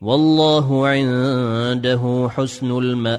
والله عنده حسن المآب.